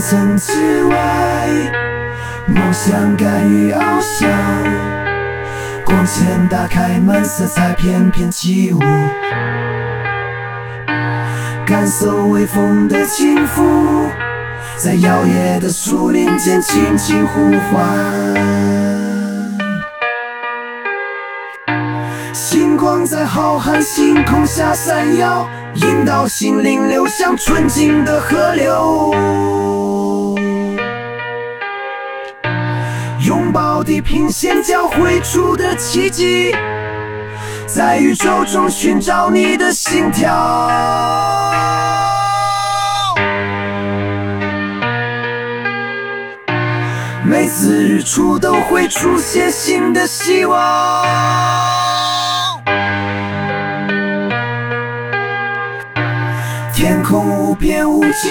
层之外，梦想敢于翱翔。光线打开门，色彩翩翩起舞，感受微风的轻抚，在摇曳的树林间轻轻呼唤。星光在浩瀚星空下闪耀，引导心灵流向纯净的河流。地平线交汇出的奇迹，在宇宙中寻找你的心跳。每次日出都会出现新的希望。天空无边无际。